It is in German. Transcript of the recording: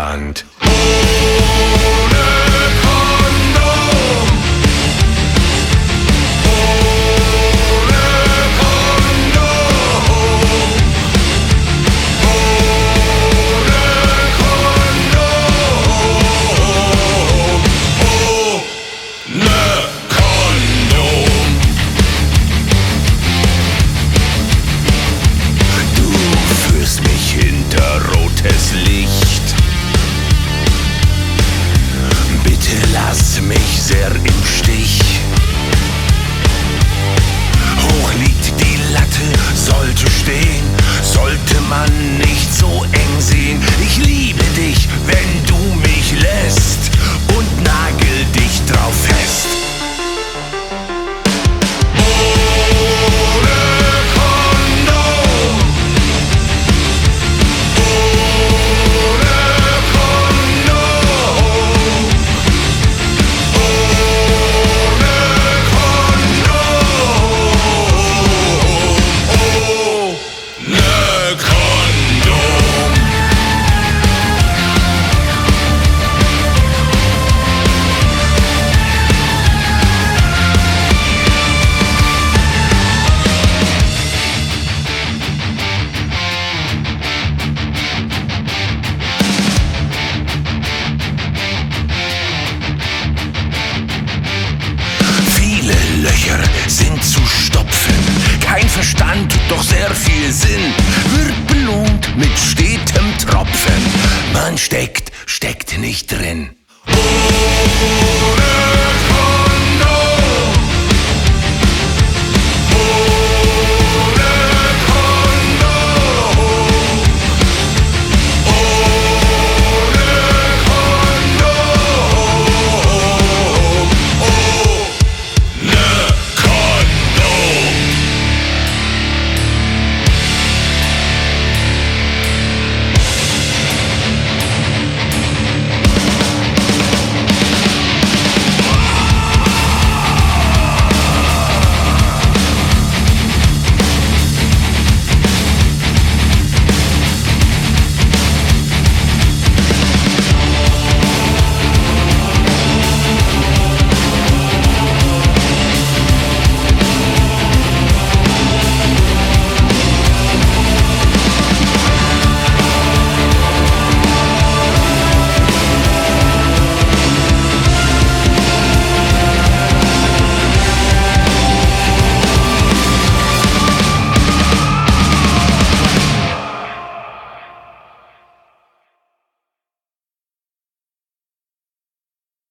And. der im zu stopfen. Kein Verstand, doch sehr viel Sinn wird belohnt mit stetem Tropfen. Man steckt, steckt nicht drin. Oh.